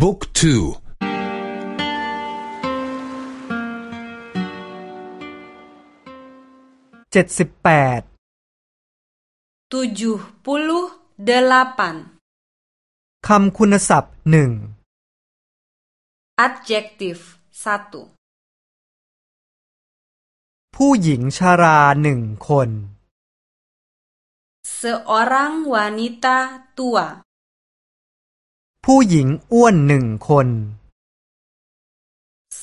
บุ๊กทูเจ็ดสิบแปดตูจูปุลุเดลปันคำคุณศัพท์หนึ่ง adjective สตผู้หญิงชาราหนึ่งคน seorang wanita tua ผู้หญิงอ้วนหนึ่งคน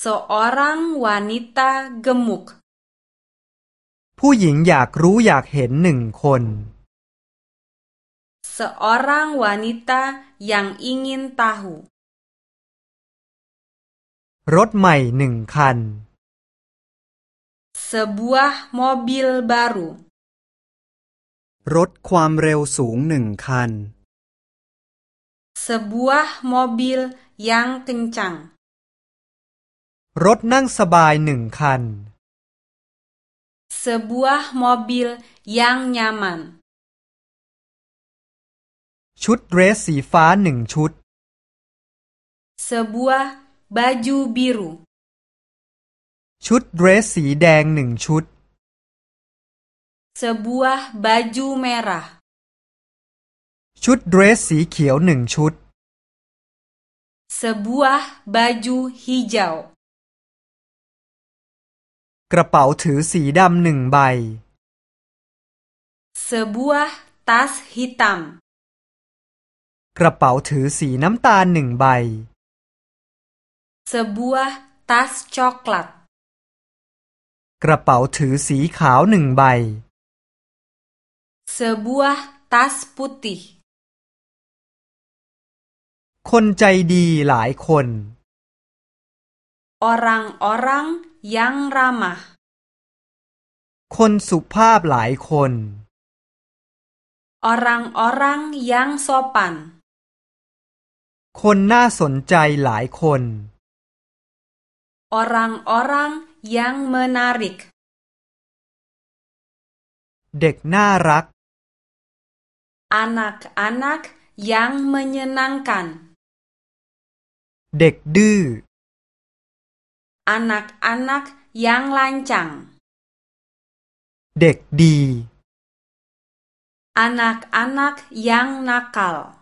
seorang wanita gemuk ผู้หญิงอยากรู้อยากเห็นหนึ่งคน seorang wanita yang ingin tahu รถใหม่หนึ่งคัน sebuah mobil baru รถความเร็วสูงหนึ่งคัน sebuah mobil yang kencang รถนั่งสบายหนึ่งคัน sebuah mobil yang nyaman ชุดเดรสสีฟ้าหนึ่งชุด sebuah baju biru ชุดเดรสสีแดงหนึ่งชุด sebuah baju merah ชุดเดรสสีเขียวหนึ่งชุด sebuah baju hijau กระเป๋าถือสีดำหนึ่งใบ sebuah tas hitam กระเป๋าถือสีน้ำตาลหนึ่งใบ sebuah tas coklat กระเป๋าถือสีขาวหนึ่งใบ sebuah tas putih คนใจดีหลายคน orang-orang yang ramah คนสุภาพหลายคน orang-orang yang sopan คนน่าสนใจหลายคน orang-orang yang menarik เด็กน่ารัก anak-anak yang menyenangkan เด็กดื้อ anak-anak yang lancang เด็กดี anak-anak yang nakal